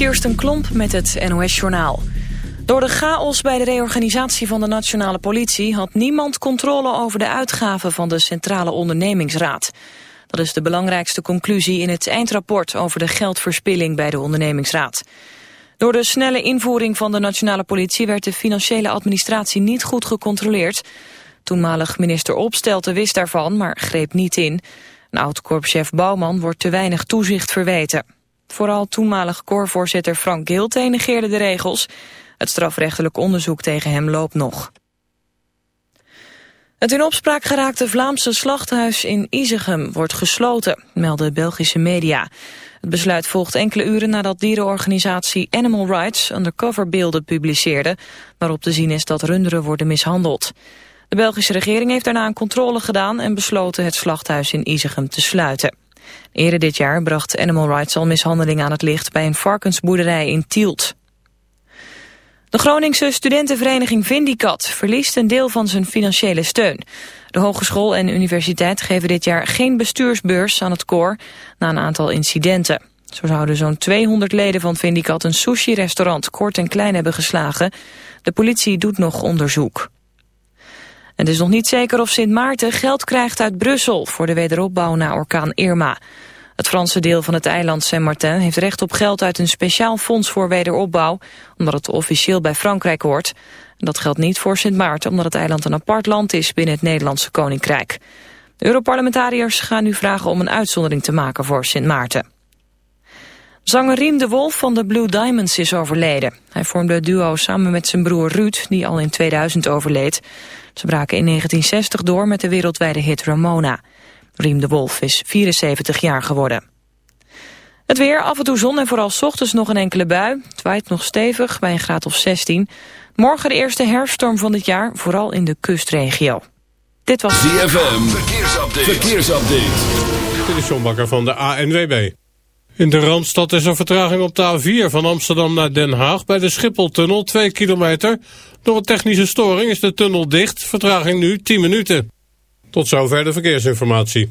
Kirsten Klomp met het NOS-journaal. Door de chaos bij de reorganisatie van de nationale politie... had niemand controle over de uitgaven van de Centrale Ondernemingsraad. Dat is de belangrijkste conclusie in het eindrapport... over de geldverspilling bij de ondernemingsraad. Door de snelle invoering van de nationale politie... werd de financiële administratie niet goed gecontroleerd. Toenmalig minister Opstelten wist daarvan, maar greep niet in... Een oud-korpschef Bouwman wordt te weinig toezicht verweten. Vooral toenmalig korpsvoorzitter Frank Gilte negeerde de regels. Het strafrechtelijk onderzoek tegen hem loopt nog. Het in opspraak geraakte Vlaamse slachthuis in Izegem wordt gesloten, melden Belgische media. Het besluit volgt enkele uren nadat dierenorganisatie Animal Rights undercoverbeelden publiceerde, waarop te zien is dat runderen worden mishandeld. De Belgische regering heeft daarna een controle gedaan en besloten het slachthuis in Izegem te sluiten. Eerder dit jaar bracht Animal Rights al mishandeling aan het licht bij een varkensboerderij in Tielt. De Groningse studentenvereniging Vindicat verliest een deel van zijn financiële steun. De hogeschool en universiteit geven dit jaar geen bestuursbeurs aan het koor na een aantal incidenten. Zo zouden zo'n 200 leden van Vindicat een sushi-restaurant kort en klein hebben geslagen. De politie doet nog onderzoek. Het is nog niet zeker of Sint Maarten geld krijgt uit Brussel voor de wederopbouw na orkaan Irma. Het Franse deel van het eiland Saint-Martin heeft recht op geld uit een speciaal fonds voor wederopbouw, omdat het officieel bij Frankrijk hoort. Dat geldt niet voor Sint Maarten, omdat het eiland een apart land is binnen het Nederlandse Koninkrijk. Europarlementariërs gaan nu vragen om een uitzondering te maken voor Sint Maarten. Zanger Riem de Wolf van de Blue Diamonds is overleden. Hij vormde het duo samen met zijn broer Ruud, die al in 2000 overleed. Ze braken in 1960 door met de wereldwijde hit Ramona. Riem de Wolf is 74 jaar geworden. Het weer, af en toe zon en vooral s ochtends nog een enkele bui. Het waait nog stevig bij een graad of 16. Morgen de eerste herfststorm van dit jaar, vooral in de kustregio. Dit was ZFM, verkeersupdate. verkeersupdate. Dit is John Bakker van de ANWB. In de Randstad is er vertraging op de A4 van Amsterdam naar Den Haag... bij de Schipholtunnel, 2 kilometer. Door een technische storing is de tunnel dicht. Vertraging nu 10 minuten. Tot zover de verkeersinformatie.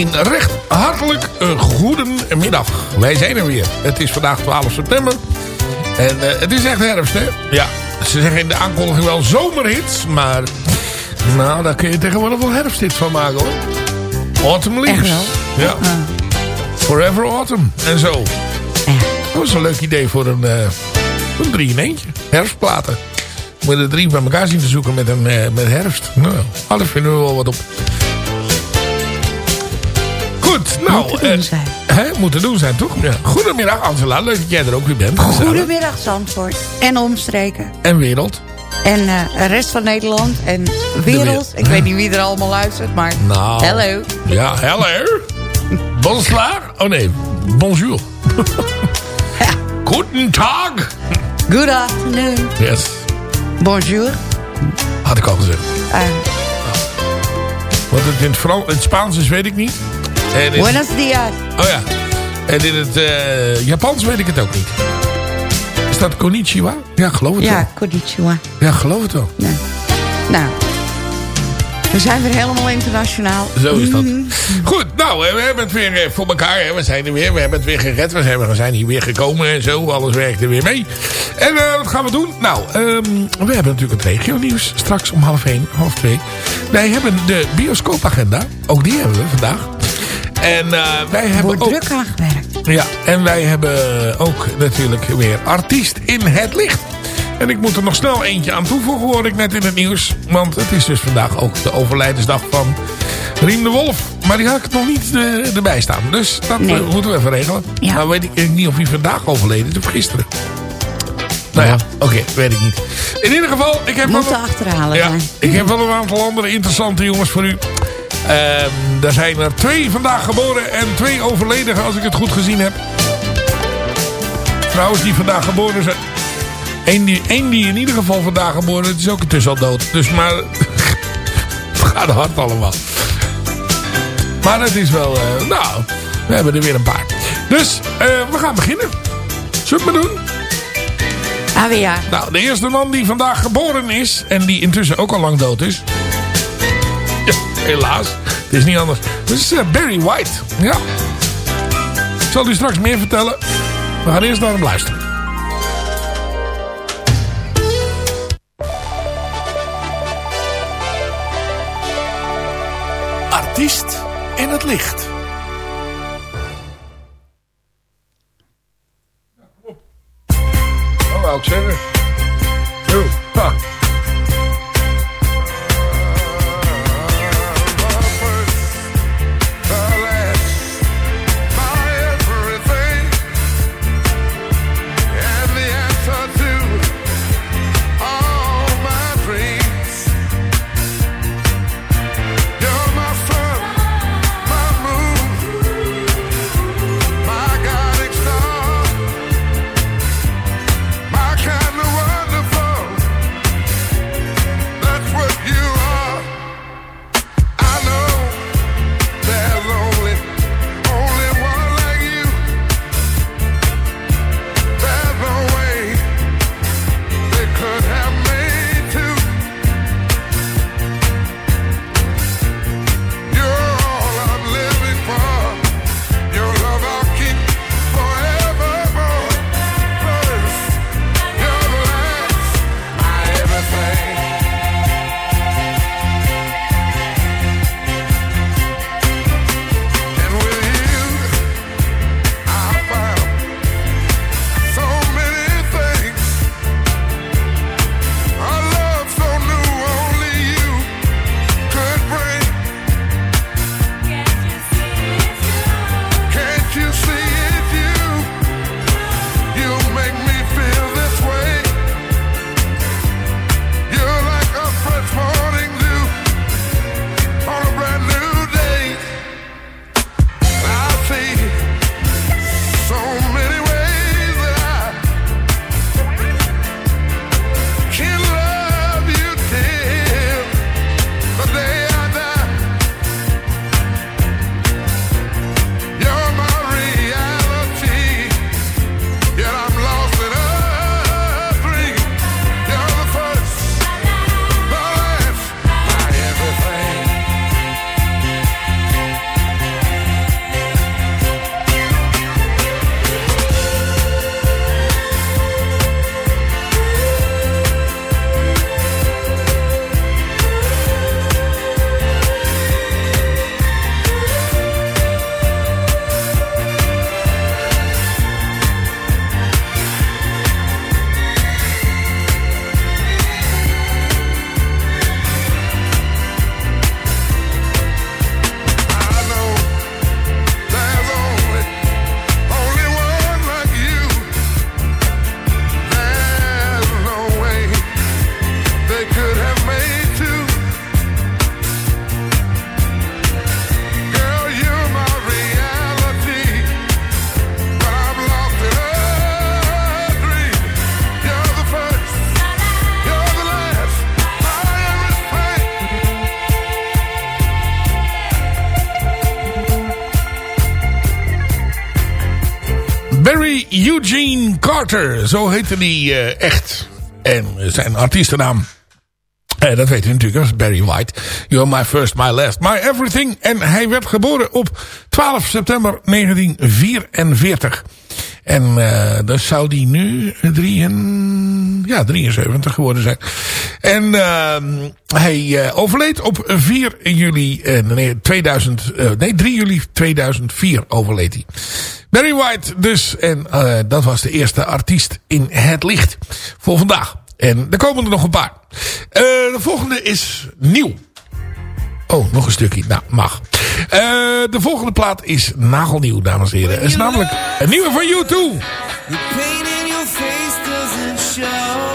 Een recht hartelijk uh, goedemiddag. Wij zijn er weer. Het is vandaag 12 september. En uh, het is echt herfst, hè? Ja, ze zeggen in de aankondiging wel zomerhits. Maar, nou, daar kun je tegenwoordig wel herfsthits van maken, hoor. Autumn Leaves. Echt wel? Ja. Forever Autumn. En zo. Dat was een leuk idee voor een, uh, een drie in eentje. Herfstplaten. Moet er drie bij elkaar zien te zoeken met, een, met herfst. Nou, alles vinden we wel wat op. Goed, nou... Moet te doen zijn. Hè, moet te doen zijn, toch? Ja. Goedemiddag Angela, leuk dat jij er ook weer bent. Goedemiddag Zandvoort. En omstreken. En wereld. En uh, de rest van Nederland. En wereld. Ik weet niet wie er allemaal luistert, maar... Nou. Hello. Ja, hello. Bonsoir. Oh nee, bonjour. Ja. Guten Tag. Good afternoon. Yes, Bonjour. had ik al gezegd. Uh, Wat het in het, Frans, in het Spaans is, weet ik niet. En in, buenos dias. oh ja. En in het eh, Japans weet ik het ook niet. Is dat konnichiwa? Ja, geloof het wel. Ja, konnichiwa. Ja, geloof het wel. Nee. Nou, we zijn weer helemaal internationaal. Zo is dat. Mhm. Goed, nou, eh, we hebben het weer eh, voor elkaar. hè. We zijn er weer. We hebben het weer gered. We zijn, we zijn hier weer gekomen en zo. Alles werkt er weer mee. En wat gaan we doen? Nou, ehm, we hebben natuurlijk het regio-nieuws. Straks om half één, half twee. Wij hebben de bioscoopagenda. Ook die hebben we vandaag. En eh, wij hebben wordt ook... druk aangewerkt. Ja, en wij hebben ook natuurlijk weer artiest in het licht. En ik moet er nog snel eentje aan toevoegen, hoor ik net in het nieuws. Want het is dus vandaag ook de overlijdensdag van Riem de Wolf. Maar die had ik nog niet eh, erbij staan. Dus dat Nee. eh, moeten we even regelen. Ja. Nou weet ik niet of hij vandaag overleden is of gisteren. Nou ja, oké, weet ik niet. In ieder geval, ik heb Moet wel- te achterhalen ja, ik heb wel een aantal andere interessante jongens voor u. Ehm er zijn er twee vandaag geboren en twee overleden, als ik het goed gezien heb. Trouwens, die vandaag geboren zijn. Eén die, één die in ieder geval vandaag geboren is, is ook intussen al dood. Dus maar... het gaat hard allemaal. Maar het is wel... eh, nou, we hebben er weer een paar. Dus, eh, we gaan beginnen. Zullen we het maar doen? Ah, weer ja. Nou, de eerste man die vandaag geboren is... en die intussen ook al lang dood is... Ja, helaas. Het is niet anders. Dat is eh, Barry White. Ja. Ik zal u straks meer vertellen. We gaan eerst naar hem luisteren. Artiest in het licht. Wou ik zeggen. Zo, Zo heette hij echt. En zijn artiestennaam... Eh, dat weet u natuurlijk, dat is Barry White. You're my first, my last, my everything. En hij werd geboren op 12 september 1944. En uh, zou die nu drie en, ja, 73 geworden zijn. En uh, hij uh, overleed op 4 juli nee, 2000, nee, 3 juli 2004 overleed hij. Barry White dus. En dat was de eerste artiest in het licht voor vandaag. En er komen er nog een paar. De volgende is nieuw. Oh, nog een stukje. Nou, mag. Uh, de volgende plaat is nagelnieuw, dames en heren. Het is namelijk een nieuwe van U2. van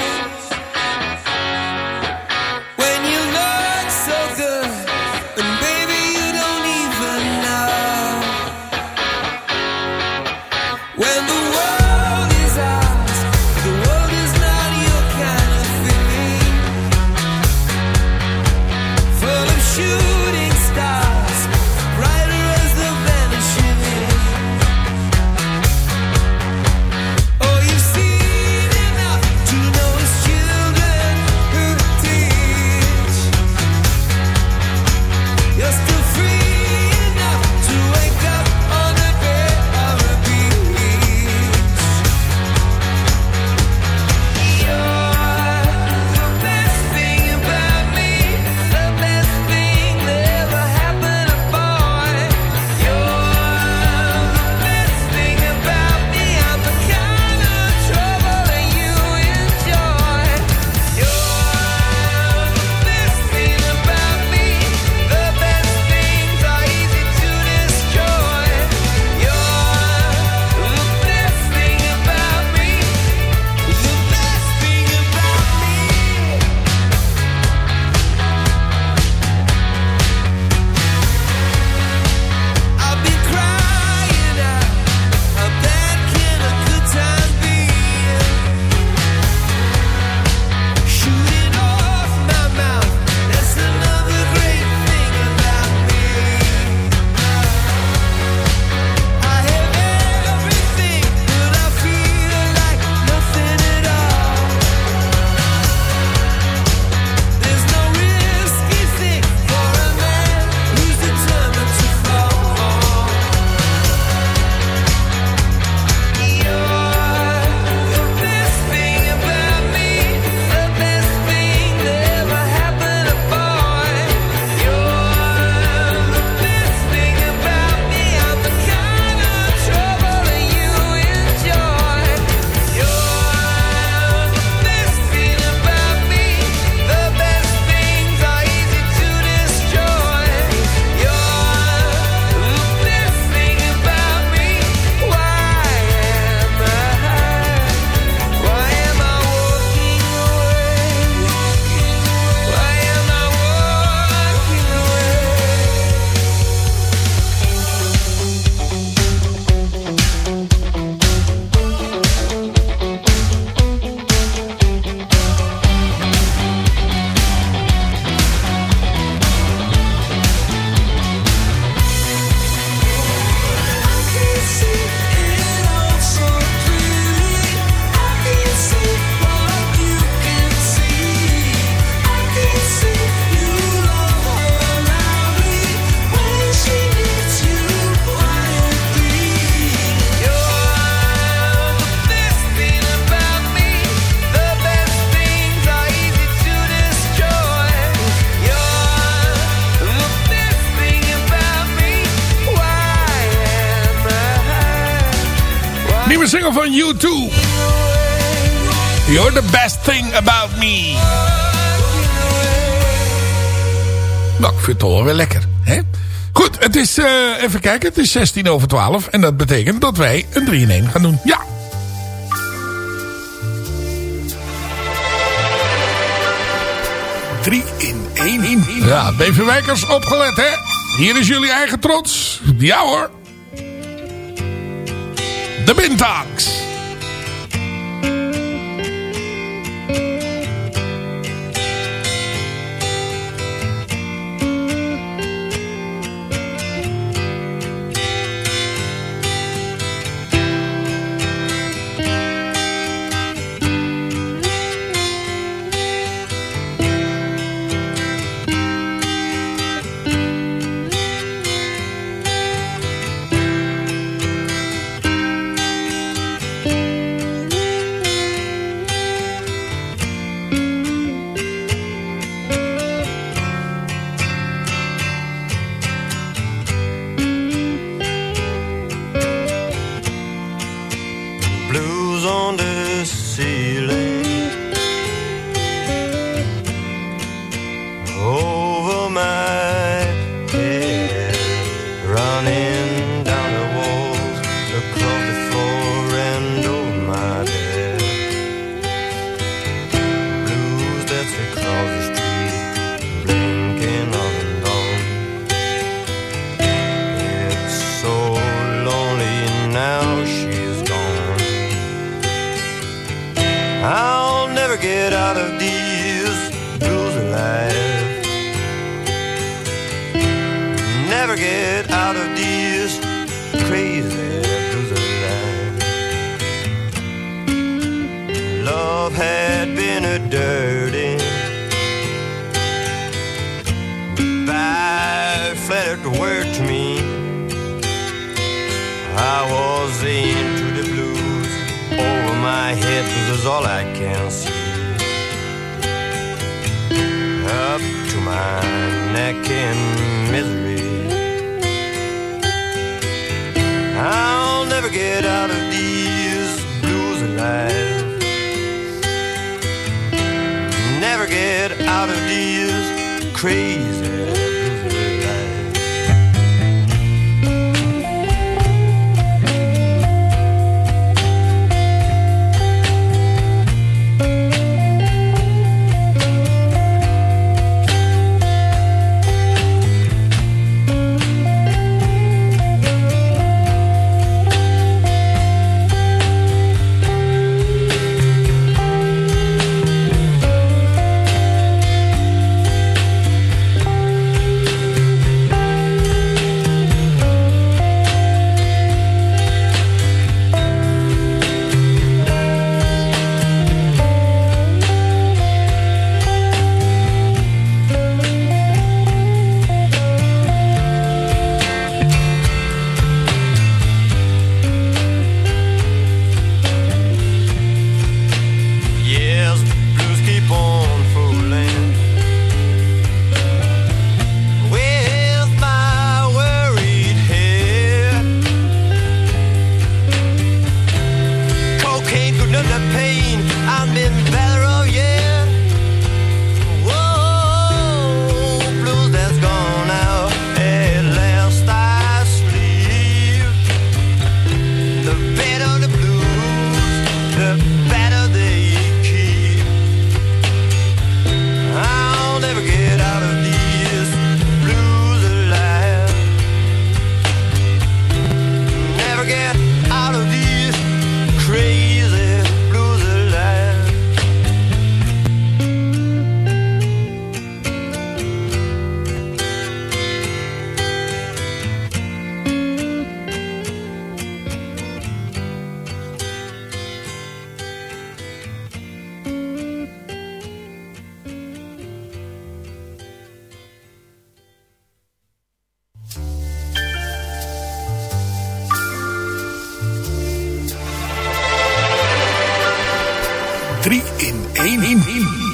the best thing about me. Nou, ik vind het toch wel weer lekker. Hè? Goed, het is, uh, even kijken, het is 16 over 12. En dat betekent dat wij een 3 in 1 gaan doen. Ja. Drie in één in. Ja, Beverwijkers opgelet, hè? Hier is jullie eigen trots. Ja hoor. De Bintags. 3 in 1.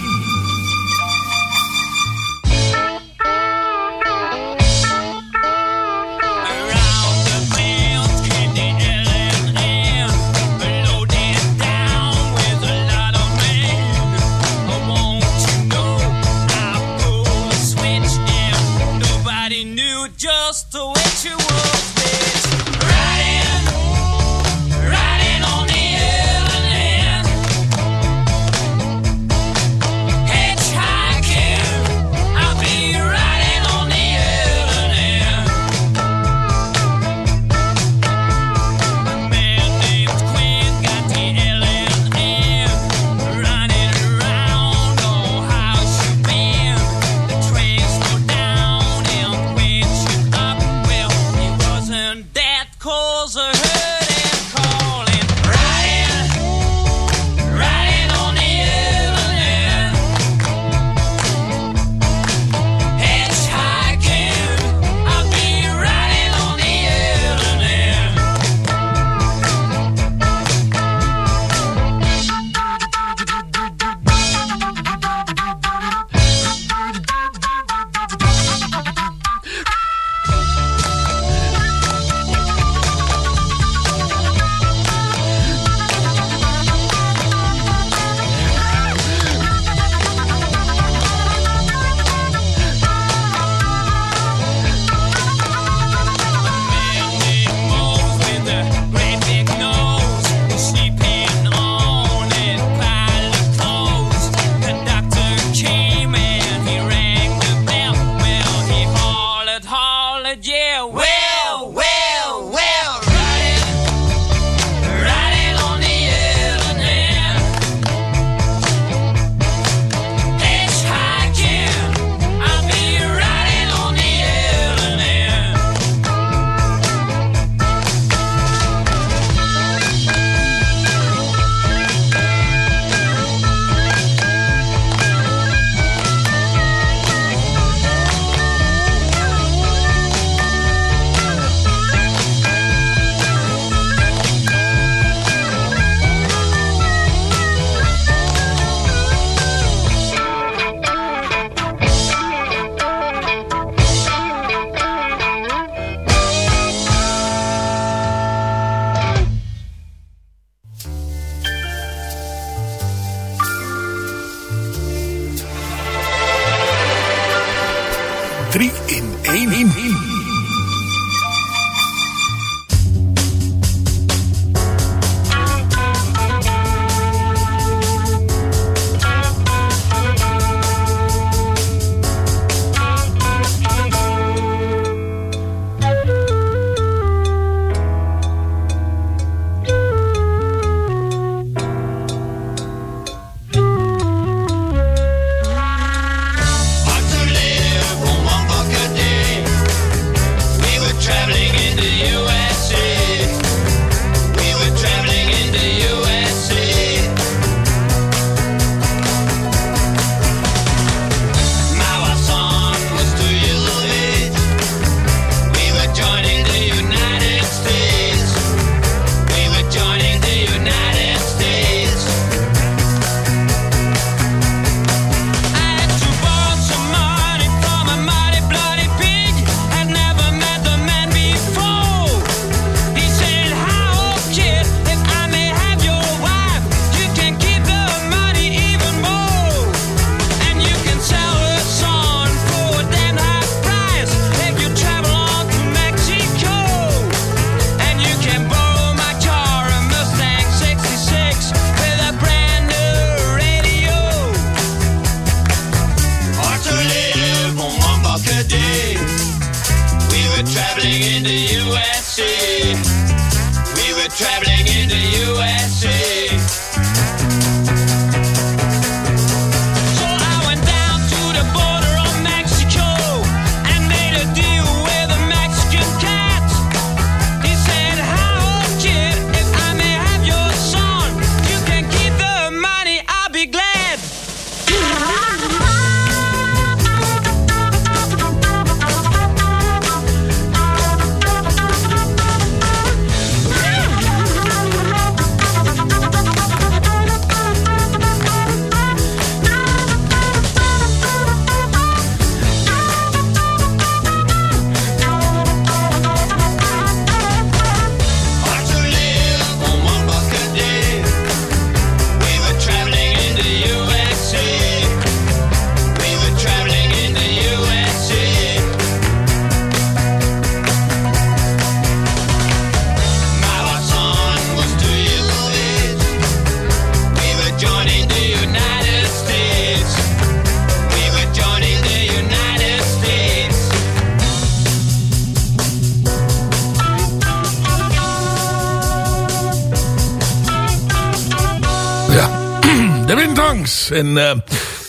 Windhangs. En eh,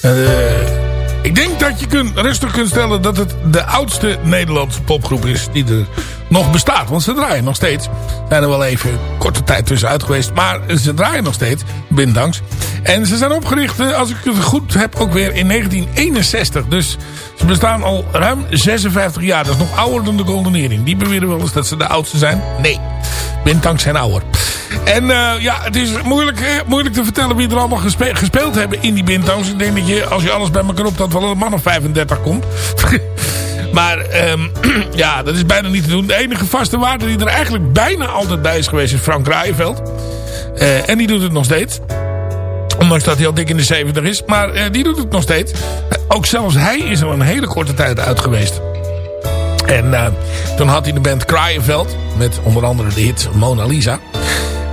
eh, ik denk dat je kunt, rustig kunt stellen dat het de oudste Nederlandse popgroep is die er nog bestaat. Want ze draaien nog steeds. Zijn er wel even korte tijd tussenuit geweest. Maar ze draaien nog steeds, windhangs. En ze zijn opgericht, eh, als ik het goed heb, ook weer in 1961. Dus ze bestaan al ruim 56 jaar. Dat is nog ouder dan de Golden Earring. Die beweren wel eens dat ze de oudste zijn. Nee, windhangs zijn ouder. En eh, ja, het is moeilijk, moeilijk te vertellen wie er allemaal gespe gespeeld hebben in die Bintowns. Ik denk dat je, als je alles bij elkaar optelt, wel een man of 35 komt. maar ehm, ja, dat is bijna niet te doen. De enige vaste waarde die er eigenlijk bijna altijd bij is geweest is Frank Raaienveld. Eh, en die doet het nog steeds. Ondanks dat hij al dik in de 70 is. Maar eh, die doet het nog steeds. ook zelfs hij is er een hele korte tijd uit geweest. En toen had hij de band Kraaienveld. Met onder andere de hit Mona Lisa.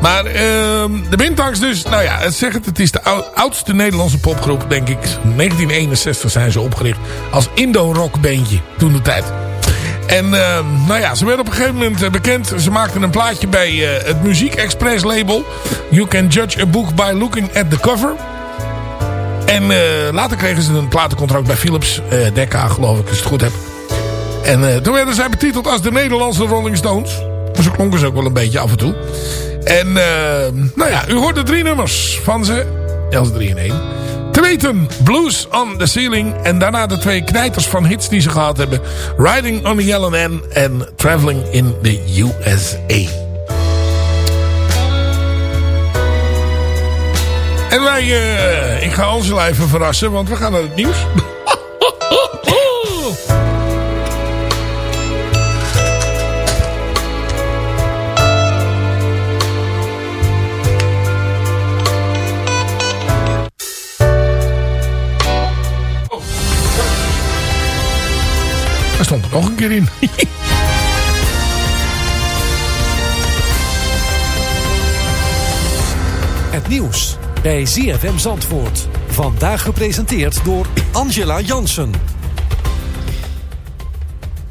Maar ehm, de Bintangs dus, nou ja, het het, het is de ou- oudste Nederlandse popgroep, denk ik. 1961 zijn ze opgericht als Indo-rock bandje, toen de tijd. En ehm, nou ja, ze werden op een gegeven moment eh, bekend. Ze maakten een plaatje bij eh, het Muziek Express label. You can judge a book by looking at the cover. En eh, later kregen ze een platencontract bij Philips. Decca, geloof ik, als ik het goed heb. En toen werden zij betiteld als de Nederlandse Rolling Stones. Zo klonken ze ook wel een beetje af en toe. En eh, nou ja, u hoort de drie nummers van ze. Els 3 in 1. Te Blues on the Ceiling. En daarna de twee knijters van hits die ze gehad hebben. Riding on the Yellow en Traveling in the USA. En wij, eh, ik ga Angela even verrassen, want we gaan naar het nieuws. Nog een keer in. Het nieuws bij ZFM Zandvoort. Vandaag gepresenteerd door Angela Jansen.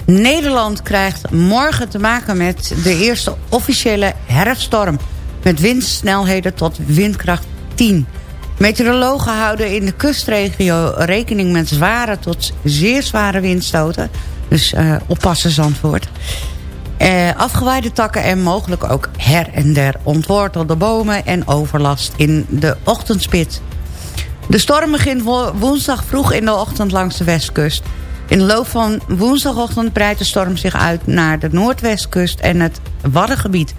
Nederland krijgt morgen te maken met de eerste officiële herfststorm. Met windsnelheden tot windkracht 10. Meteorologen houden in de kustregio rekening met zware tot zeer zware windstoten. Dus eh, oppassen Zandvoort. Eh, afgewaaide takken en mogelijk ook her en der ontwortelde bomen en overlast in de ochtendspit. De storm begint wo- woensdag vroeg in de ochtend langs de westkust. In de loop van woensdagochtend breidt de storm zich uit naar de noordwestkust en het Waddengebied.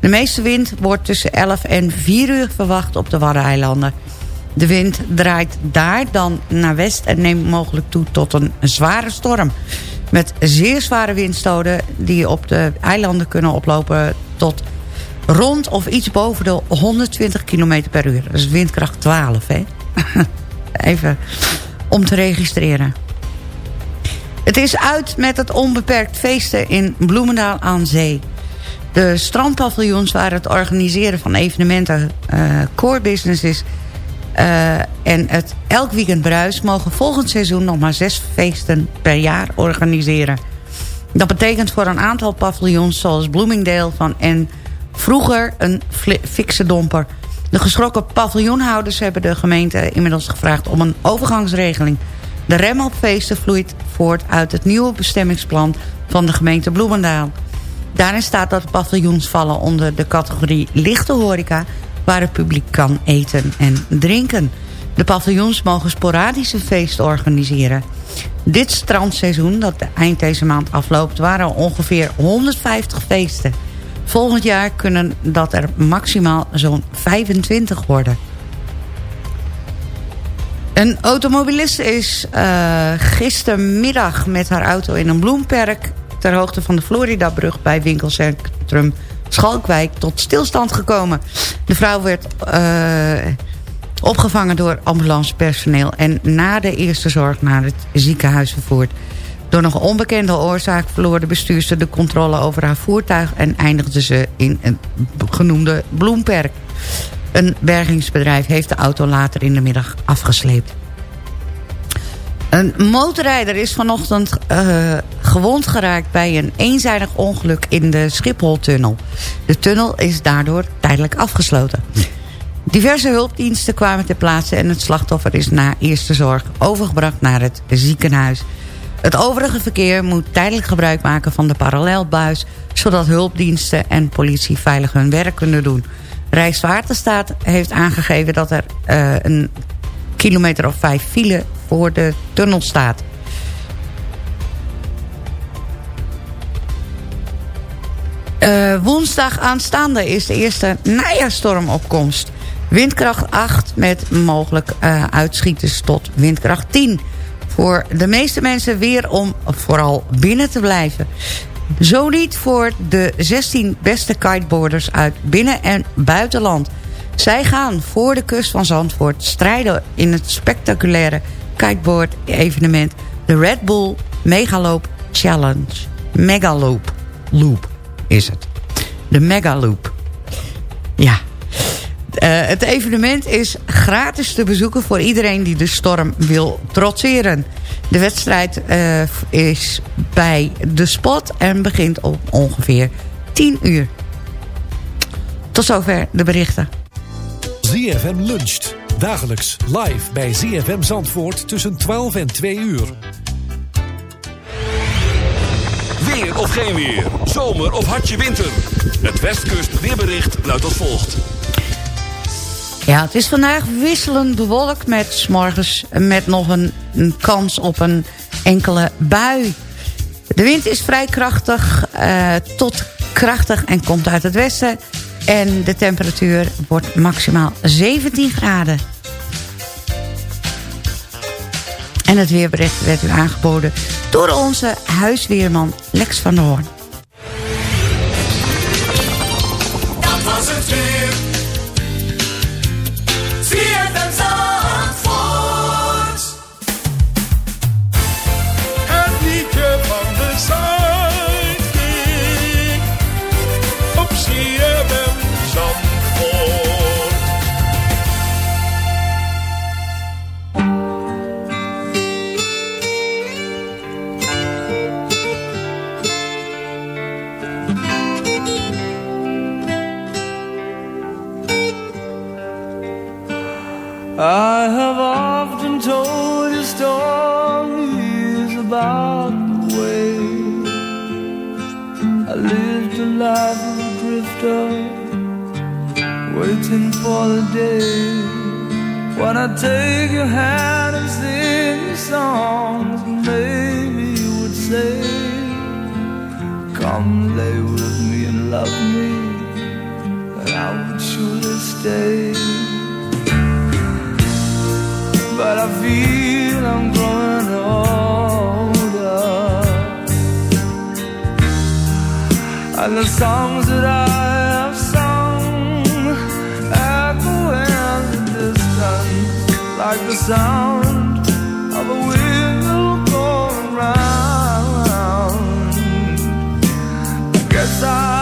De meeste wind wordt tussen 11 en 4 uur verwacht op de Waddeneilanden. De wind draait daar dan naar west en neemt mogelijk toe tot een zware storm. Met zeer zware windstoten die op de eilanden kunnen oplopen tot rond of iets boven de 120 km per uur. Dat is windkracht 12, hè? Even om te registreren. Het is uit met het onbeperkt feesten in Bloemendaal aan Zee. De strandpaviljoens waar het organiseren van evenementen eh, core business is... eh, en het elk weekend bruis mogen volgend seizoen nog maar zes feesten per jaar organiseren. Dat betekent voor een aantal paviljoens zoals Bloomingdale van en vroeger een fikse domper. De geschrokken paviljoenhouders hebben de gemeente inmiddels gevraagd om een overgangsregeling. De rem op feesten vloeit voort uit het nieuwe bestemmingsplan van de gemeente Bloemendaal. Daarin staat dat paviljoens vallen onder de categorie lichte horeca... waar het publiek kan eten en drinken. De paviljoens mogen sporadische feesten organiseren. Dit strandseizoen, dat eind deze maand afloopt... waren er ongeveer 150 feesten. Volgend jaar kunnen dat er maximaal zo'n 25 worden. Een automobilist is uh, gistermiddag met haar auto in een bloemperk... ter hoogte van de Floridabrug bij winkelcentrum Schalkwijk tot stilstand gekomen. De vrouw werd uh, opgevangen door ambulancepersoneel... en na de eerste zorg naar het ziekenhuis vervoerd. Door nog onbekende oorzaak verloor de bestuurster de controle over haar voertuig... en eindigde ze in een genoemde bloemperk. Een bergingsbedrijf heeft de auto later in de middag afgesleept. Een motorrijder is vanochtend uh, gewond geraakt bij een eenzijdig ongeluk in de Schipholtunnel. De tunnel is daardoor tijdelijk afgesloten. Diverse hulpdiensten kwamen ter plaatse en het slachtoffer is na eerste zorg overgebracht naar het ziekenhuis. Het overige verkeer moet tijdelijk gebruik maken van de parallelbuis... zodat hulpdiensten en politie veilig hun werk kunnen doen. Rijkswaterstaat heeft aangegeven dat er uh, een kilometer of vijf file voor de tunnel staat. Uh, woensdag aanstaande is de eerste najaarstormopkomst. Windkracht 8 met mogelijk uh, uitschieters tot windkracht 10. Voor de meeste mensen weer om vooral binnen te blijven. Zo niet voor de 16 beste kiteboarders uit binnen- en buitenland. Zij gaan voor de kust van Zandvoort strijden in het spectaculaire kiteboard-evenement... de Red Bull Megaloop Challenge. Megaloop. Loop is het. De Megaloop. Ja. Uh, het evenement is gratis te bezoeken voor iedereen die de storm wil trotseren. De wedstrijd uh, is bij de spot en begint om ongeveer 10 uur. Tot zover de berichten. ZFM luncht. Dagelijks live bij ZFM Zandvoort tussen 12 en 2 uur. Weer of geen weer. Zomer of hartje winter. Het Westkust weerbericht luidt als volgt. Ja, het is vandaag wisselend bewolkt met 's morgens met nog een, een, kans op een enkele bui. De wind is vrij krachtig uh, tot krachtig en komt uit het westen. En de temperatuur wordt maximaal 17 graden. En het weerbericht werd u aangeboden door onze huisweerman Lex van der Hoorn. For the day when I take your hand and sing you songs. Maybe you would say, Come lay with me and love me, and I would surely stay. But I feel I'm growing older. And the songs that I sound of a wheel going round. I guess I'll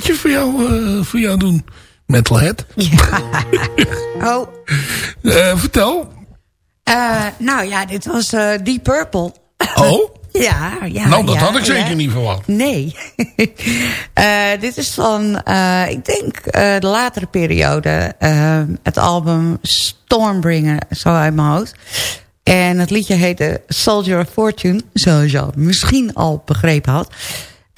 liedje voor jou, eh, voor jou doen. Metalhead. Oh, Eh, vertel. eh, nou ja, dit was Deep Purple. Oh? Ja, ja. nou, dat ja, had ik zeker ja. niet verwacht. Nee. Dit is van, ik denk, de latere periode. het album Stormbringer, zo uit mijn hoofd. En het liedje heette Soldier of Fortune, zoals je al misschien al begrepen had.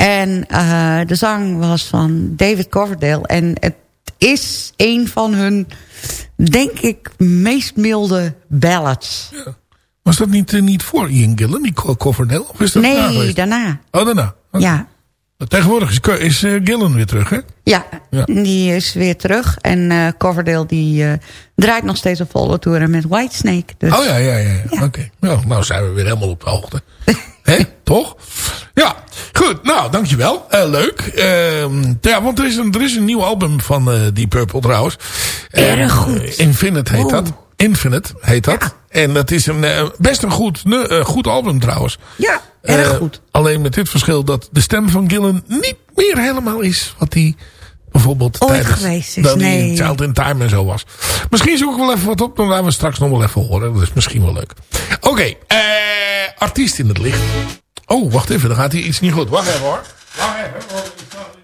En eh, de zang was van David Coverdale. En het is een van hun, denk ik, meest milde ballads. Was dat niet, eh, niet voor Ian Gillan, die Co- Coverdale? Of is dat daarna Nee, daarna. Oh, daarna. Ja, Tegenwoordig is, is eh, Gillan weer terug, hè? Ja, Ja. die is weer terug. En eh, Coverdale die eh, draait nog steeds op volle toeren met Whitesnake. Dus Oh ja, ja, ja. ja. Oké. Nou, nou zijn we weer helemaal op de hoogte. Hè, toch? Ja, goed. Nou, dankjewel. Leuk. Ehm, ja, want er is, een, er is een nieuw album van Deep Purple trouwens. Erg goed. Infinite heet dat. Infinite heet dat. En dat is een, best een goed, goed album trouwens. Ja, erg Eh, goed. Alleen met dit verschil dat de stem van Gillen niet meer helemaal is wat hij bijvoorbeeld Ooit tijdens geweest is, nee. in Child in Time en zo was. Misschien zoek ik wel even wat op, dan laten we straks nog wel even horen. Dat is misschien wel leuk. Oké, eh, artiest in het licht. Oh, wacht even, dan gaat hier iets niet goed. Wacht even hoor. Wacht even.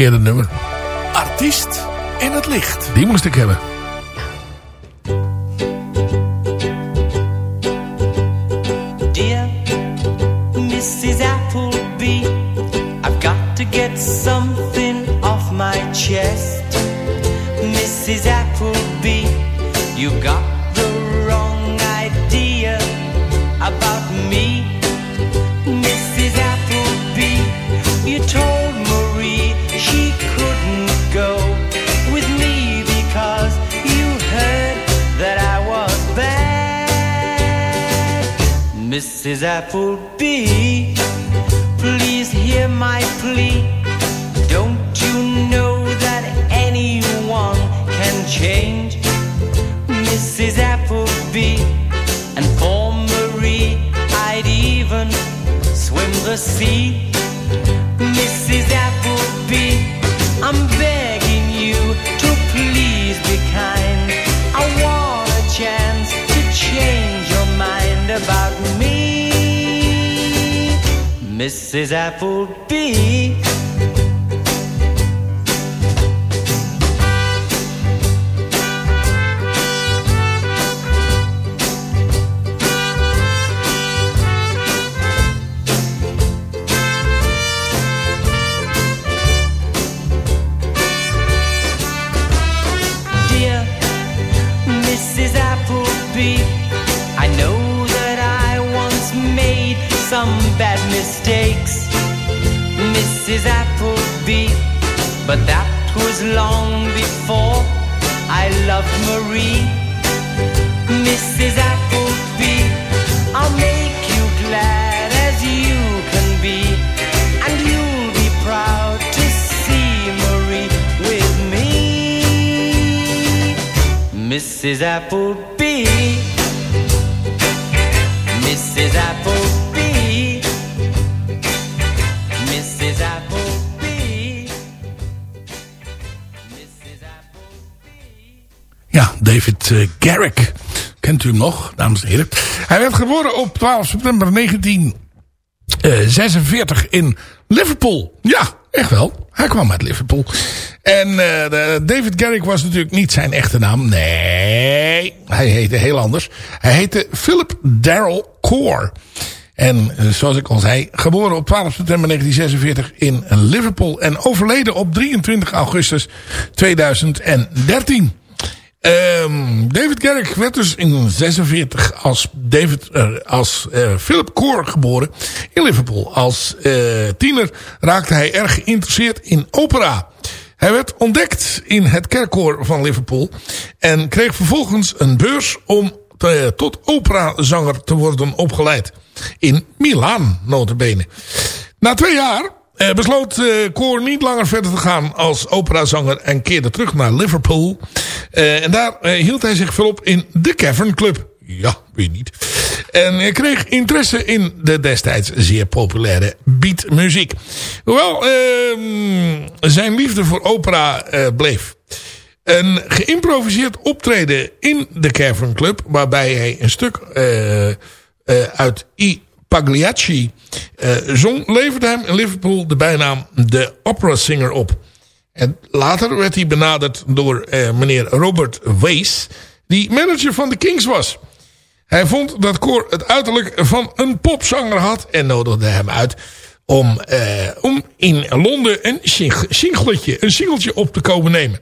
Verkeerde nummer. Artiest in het licht. Die moest ik hebben. Dear Mrs. Appleby, I've got to get something off my chest. Mrs. Appleby, you got Mrs. Applebee, please hear my plea. Don't you know that anyone can change? Mrs. Applebee, and for Marie, I'd even swim the sea. Mrs. Applebee. But that was long before I loved Marie. Mrs. Applebee, I'll make you glad as you can be, and you'll be proud to see Marie with me. Mrs. Applebee, David eh, Garrick. Kent u hem nog, dames en heren? Hij werd geboren op 12 september 1946 in Liverpool. Ja, echt wel. Hij kwam uit Liverpool. En eh, David Garrick was natuurlijk niet zijn echte naam. Nee, hij heette heel anders. Hij heette Philip Darrell Core. En eh, zoals ik al zei, geboren op 12 september 1946 in Liverpool. En overleden op 23 augustus 2013. Ehm, David Garrick werd dus in 46 als, David, eh, als eh, Philip Core geboren in Liverpool. Als eh, tiener raakte hij erg geïnteresseerd in opera. Hij werd ontdekt in het kerkkoor van Liverpool. En kreeg vervolgens een beurs om te- tot operazanger te worden opgeleid. In Milaan, notabene. Na twee jaar eh, besloot eh Koor niet langer verder te gaan als operazanger en keerde terug naar Liverpool. Eh, en daar eh, hield hij zich volop in de Cavern Club. Ja, wie niet. En hij kreeg interesse in de destijds zeer populaire beatmuziek. Hoewel ehm, zijn liefde voor opera eh, bleef. Een geïmproviseerd optreden in de Cavern Club... waarbij hij een stuk eh, eh, uit I Pagliacci eh, zong... leverde hem in Liverpool de bijnaam de Opera Singer op. En later werd hij benaderd door eh, meneer Robert Wees... die manager van de Kings was... Hij vond dat Cor het uiterlijk van een popzanger had en nodigde hem uit om, eh, om in Londen een sing- singletje, een singeltje op te komen nemen.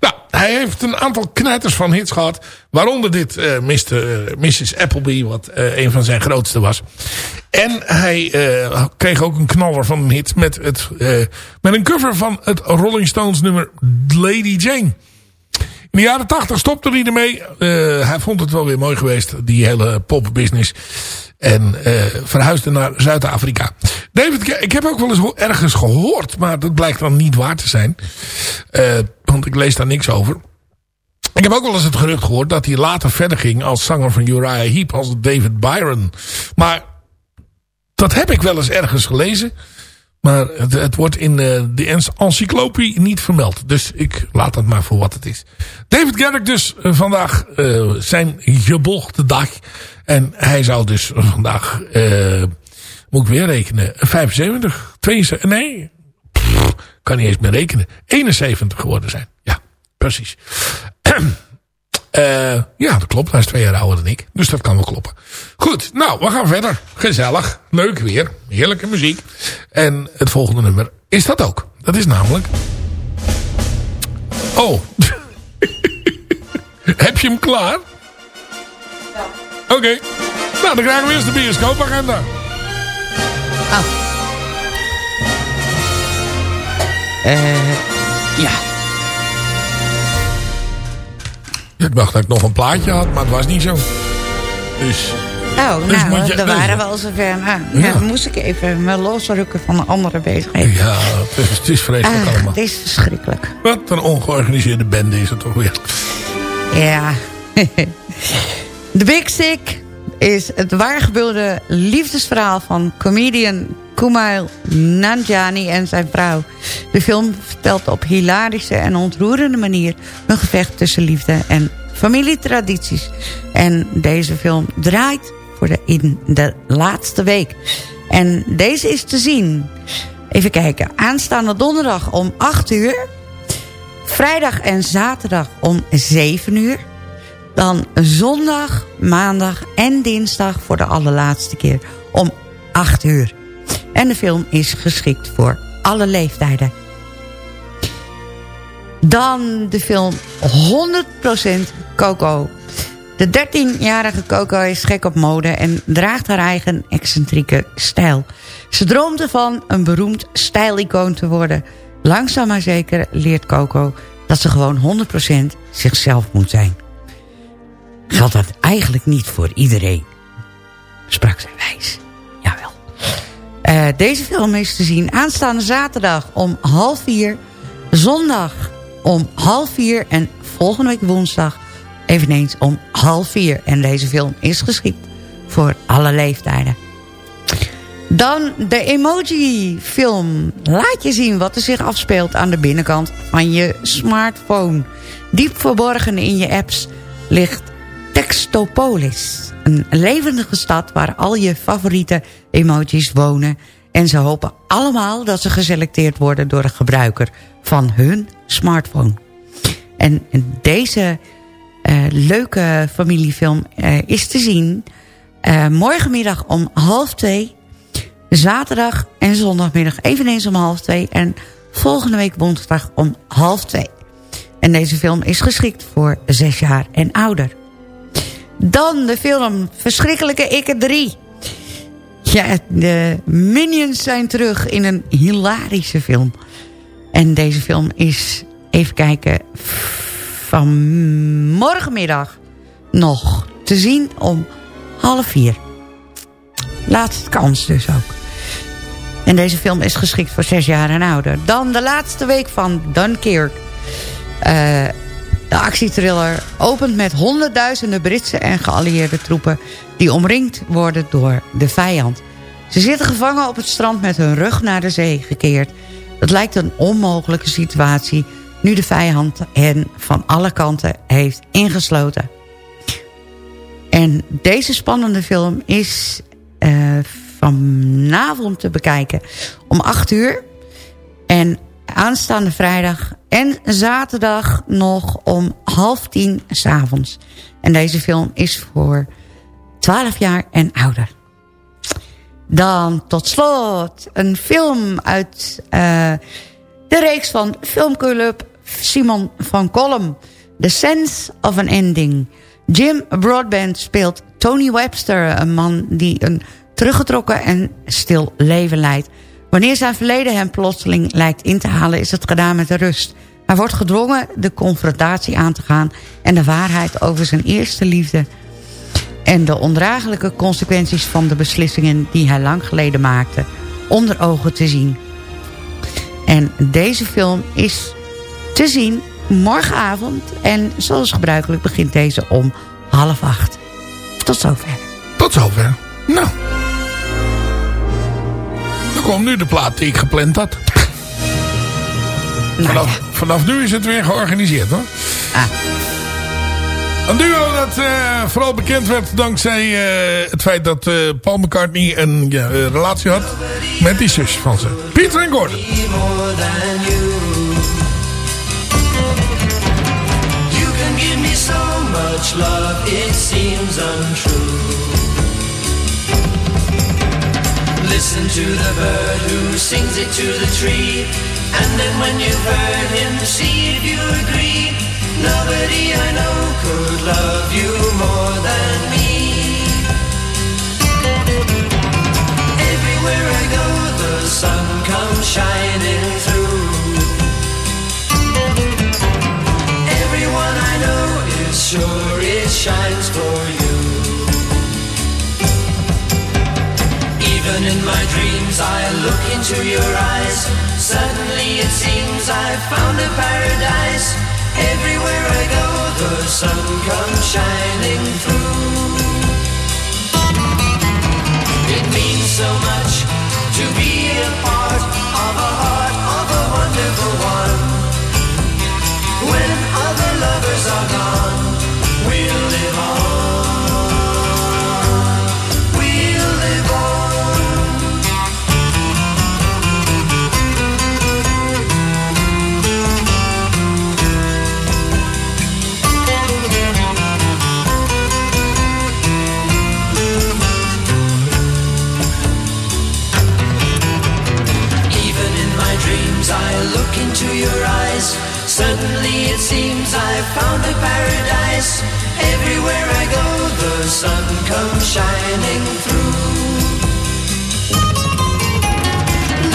Nou, hij heeft een aantal knijters van hits gehad. Waaronder dit eh, Mr., eh, Mrs. Appleby, wat eh, een van zijn grootste was. En hij eh, kreeg ook een knaller van een hit met, het, eh, met een cover van het Rolling Stones nummer Lady Jane. In de jaren tachtig stopte hij ermee. Eh, hij vond het wel weer mooi geweest, die hele popbusiness. En eh, verhuisde naar Zuid-Afrika. David, ik heb ook wel eens ergens gehoord, maar dat blijkt dan niet waar te zijn. Eh, want ik lees daar niks over. Ik heb ook wel eens het gerucht gehoord dat hij later verder ging als zanger van Uriah Heep, als David Byron. Maar dat heb ik wel eens ergens gelezen. Maar het, het wordt in eh, de encyclopie niet vermeld. Dus ik laat het maar voor wat het is. David Garrick dus eh, vandaag eh, zijn gebolgde dag. En hij zou dus vandaag, moet ik weer rekenen, 75, 72, nee, kan niet eens meer rekenen. 71 geworden zijn. Ja, precies. Eh, ja, dat klopt. Hij is twee jaar ouder dan ik. Dus dat kan wel kloppen. Goed, nou, we gaan verder. Gezellig. Leuk weer. Heerlijke muziek. En het volgende nummer is dat ook. Dat is namelijk... Oh. Heb je hem klaar? Ja. Oké. Nou, dan krijgen we eerst de bioscoopagenda. Eh, ja. Ik dacht dat ik nog een plaatje had, maar het was niet zo. Dus Oh, Dus nou, je- daar nee. waren we al zover. Nou, Ja. ja. moest ik even me losrukken van de andere bezigheden. Ja, het is, het is vreselijk Ah, allemaal. het is verschrikkelijk. Wat een ongeorganiseerde bende is het toch weer. Ja. The Big Sick is het waargebeelde liefdesverhaal van comedian Kumail Nanjiani en zijn vrouw. De film vertelt op hilarische en ontroerende manier... een gevecht tussen liefde en familietradities. En deze film draait voor de, in de laatste week. En deze is te zien... Even kijken. Aanstaande donderdag om 8 uur. Vrijdag en zaterdag om 7 uur. Dan zondag, maandag en dinsdag voor de allerlaatste keer om 8 uur. En de film is geschikt voor alle leeftijden. Dan de film 100% Coco. De 13-jarige Coco is gek op mode en draagt haar eigen excentrieke stijl. Ze droomt ervan een beroemd stijlicoon te worden. Langzaam maar zeker leert Coco dat ze gewoon 100% zichzelf moet zijn. Geldt dat eigenlijk niet voor iedereen? Sprak zij wijs. Jawel. Eh, deze film is te zien aanstaande zaterdag om half vier. Zondag om half vier. En volgende week woensdag eveneens om half vier. En deze film is geschikt voor alle leeftijden. Dan de emoji-film. Laat je zien wat er zich afspeelt aan de binnenkant van je smartphone. Diep verborgen in je apps ligt Textopolis. Een levendige stad waar al je favoriete emojis wonen. En ze hopen allemaal dat ze geselecteerd worden door de gebruiker van hun smartphone. En deze eh, leuke familiefilm eh, is te zien eh, morgenmiddag om half twee. Zaterdag en zondagmiddag eveneens om half twee. En volgende week woensdag om half twee. En deze film is geschikt voor zes jaar en ouder. Dan de film Verschrikkelijke Ikke 3. Ja, de Minions zijn terug in een hilarische film. En deze film is, even kijken, van morgenmiddag nog te zien om half vier. Laatste kans dus ook. En deze film is geschikt voor zes jaar en ouder. Dan de laatste week van Dunkirk. Eh, de actietriller opent met honderdduizenden Britse en geallieerde troepen... die omringd worden door de vijand. Ze zitten gevangen op het strand met hun rug naar de zee gekeerd. Het lijkt een onmogelijke situatie... nu de vijand hen van alle kanten heeft ingesloten. En deze spannende film is eh, vanavond te bekijken om 8 uur. En aanstaande vrijdag en zaterdag nog om half tien s'avonds. En deze film is voor 12 jaar en ouder. Dan tot slot een film uit eh, de reeks van filmclub Simon van Kolm. The Sense of an Ending. Jim Broadbent speelt Tony Webster, een man die een teruggetrokken en stil leven leidt. Wanneer zijn verleden hem plotseling lijkt in te halen, is het gedaan met de rust. Hij wordt gedwongen de confrontatie aan te gaan en de waarheid over zijn eerste liefde en de ondraaglijke consequenties van de beslissingen die hij lang geleden maakte onder ogen te zien. En deze film is te zien morgenavond en zoals gebruikelijk begint deze om half acht. Tot zover. Tot zover. Nou. Komt nu de plaat die ik gepland had. Vanaf, vanaf nu is het weer georganiseerd hoor. Ah. Een duo dat eh, vooral bekend werd dankzij eh, het feit dat eh, Paul McCartney een ja, relatie had met die zus van ze. Peter en Gordon. more than you. You can give me so much love, it seems untrue. Listen to the bird who sings it to the tree. And then when you've heard him, see if you agree. Nobody I know could love you more than me. Everywhere I go, the sun comes shining through. Everyone I know is sure it shines for you. Dreams I look into your eyes. Suddenly it seems I've found a paradise. Everywhere I go, the sun comes shining through. It means so much to be a part of a heart of a wonderful one. When other lovers are gone, we'll live on. Your eyes. Suddenly it seems I've found a paradise. Everywhere I go, the sun comes shining through.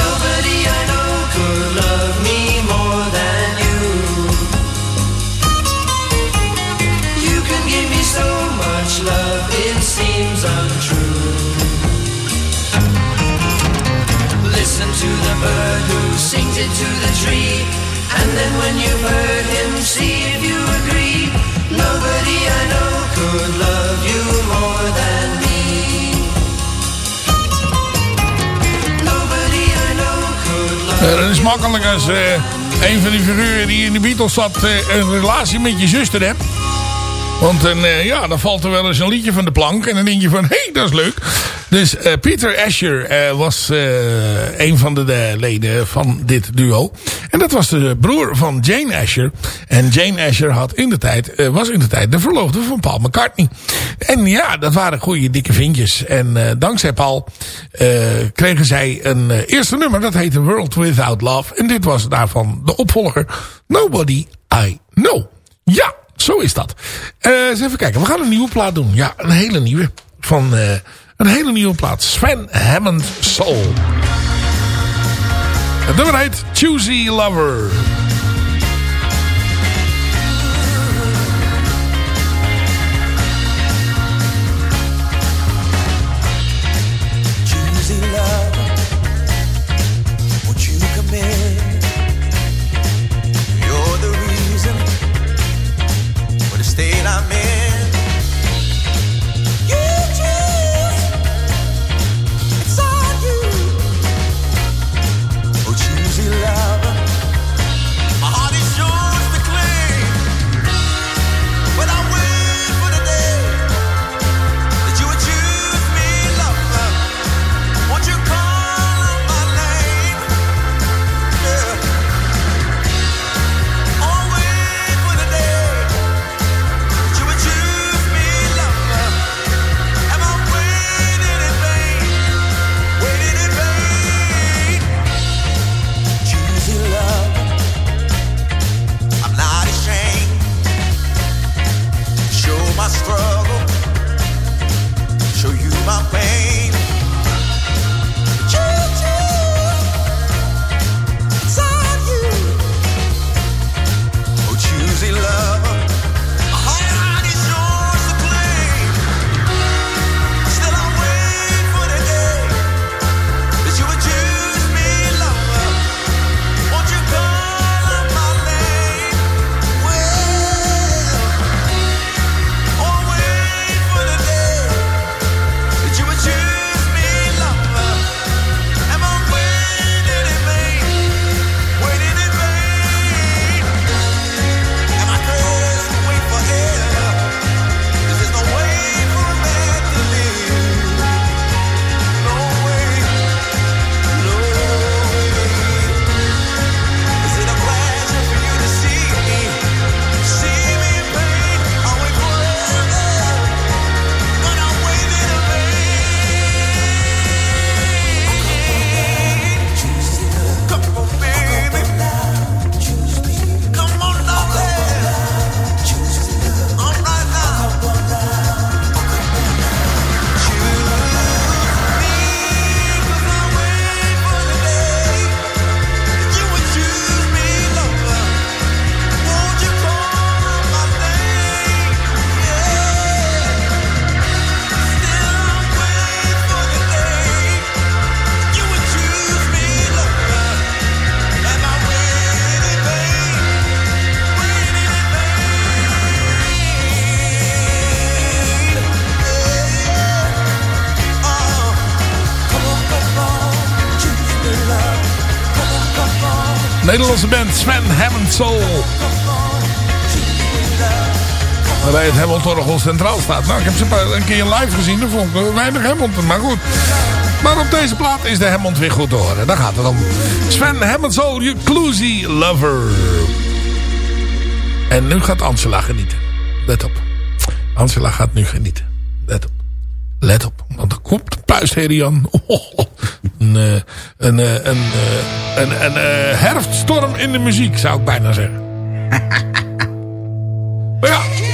Nobody I know could love me more than you. You can give me so much love, it seems untrue. Listen to the bird who sings it to the tree. And then when you've heard him, see if you agree. Nobody I know could love you more than me. Nobody I know could love Eh, dat is makkelijk als eh, een van die figuren die in de Beatles zat eh, een relatie met je zuster hebt. Want dan, ja, dan valt er wel eens een liedje van de plank. En dan denk je van, hé, hey, dat is leuk. Dus eh, Peter Asher eh, was eh, een van de, de leden van dit duo. En dat was de broer van Jane Asher. En Jane Asher had in de tijd, was in de tijd de verloofde van Paul McCartney. En ja, dat waren goede dikke vindjes. En dankzij Paul kregen zij een eerste nummer. Dat heette World Without Love. En dit was daarvan de opvolger Nobody I Know. Ja, zo is dat. Eens even kijken. We gaan een nieuwe plaat doen. Ja, een hele nieuwe. Van een hele nieuwe plaat. Sven Hammond Soul. Het nummer heet Choosy Lover. Nederlandse band Sven Hammond Soul. Waarbij het Hamilton centraal staat. Nou, ik heb ze een keer live gezien. Dat vond ik weinig Hamilton, maar goed. Maar op deze plaat is de Hammond weer goed horen. Daar gaat het om. Sven Hammond Soul, je Cluesy Lover. En nu gaat Angela genieten. Let op. Angela gaat nu genieten. Let op. Let op. Want komt de puistheer Jan. Een, eh, een, eh, een, eh, een, een eh, herfststorm in de muziek, zou ik bijna zeggen. maar ja.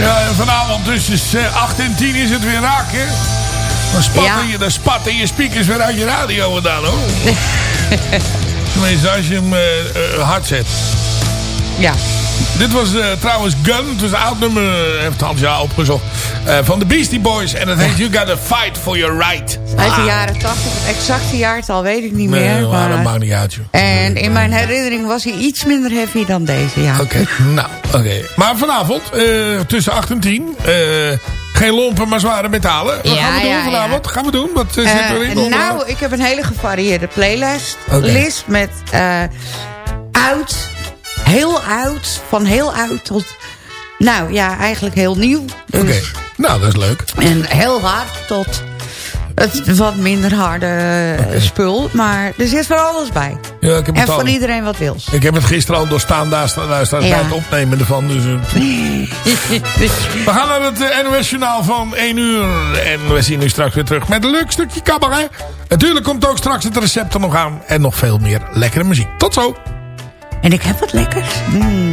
Ja, en vanavond tussen 8 en 10 is het weer raak, hè? Dan spatten, je, dan spatten je speakers weer uit je radio vandaan, hoor. Tenminste, als je hem eh, eh, hard zet. Ja. Dit was eh, trouwens Gun. Het was een oud nummer, eh, heeft Hans ja opgezocht. Eh, van de Beastie Boys. En dat heet You Gotta Fight For Your Right. Uit de Ah. jaren 80, het exacte jaartal weet ik niet Nee, meer. maar dat maakt niet uit, joh. En in mijn herinnering was hij iets minder heavy dan deze, ja. Oké, nou, oké. Maar vanavond, eh, tussen 8 en 10... eh, geen lompen, maar zware metalen. Wat Ja, gaan we doen ja, vanavond? Gaan we doen? Wat zit erin? nou, ik heb een hele gevarieerde playlist. Oké. List met oud, heel oud, van heel oud tot... Nou ja, eigenlijk heel nieuw. Dus- Oké, nou, dat is leuk. En heel hard tot het wat minder harde spul. Maar er zit van alles bij. Ja, ik heb en van iedereen wat wils. Ik heb het gisteren al doorstaan, daar staan, Ja. het opnemen ervan. Dus, eh, we gaan naar het eh, NOS-journaal van 1 uur. En we zien u straks weer terug met een leuk stukje cabaret. Natuurlijk komt ook straks het recept er nog aan. En nog veel meer lekkere muziek. Tot zo. En ik heb wat lekkers. Mm.